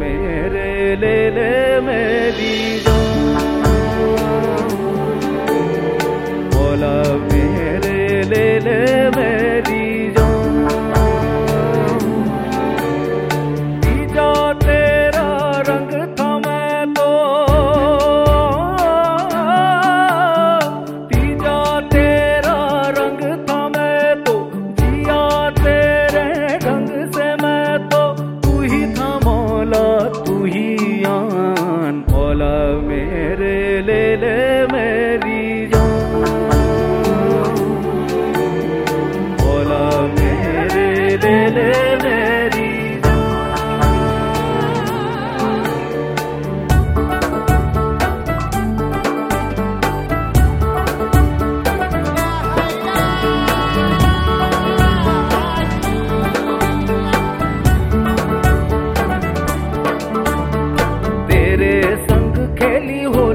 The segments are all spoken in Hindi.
मेरे ले ले मेरे ले ले। que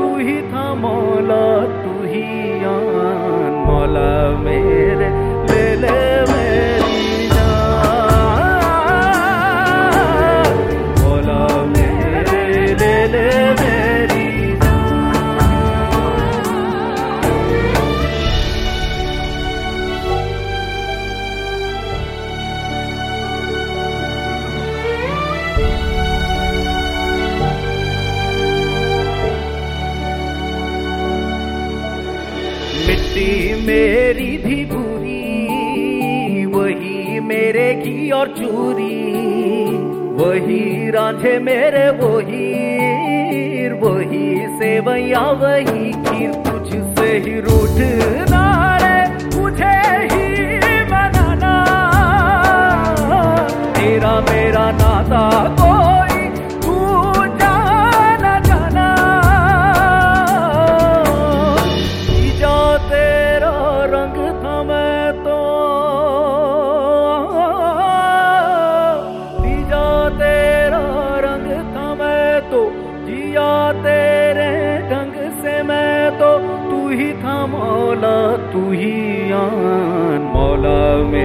तू ही था मौला तू ही आन। मौला मेरे ले ले वही मेरे की और चूरी, वही राझे मेरे, वही वही सेवैया, वही की कुछ से ही रूठ तेरा मेरा नाता कोई तेरा रंग था जिया तेरे ढंग से मैं तो तू ही था मौला, तू ही आन। मौला में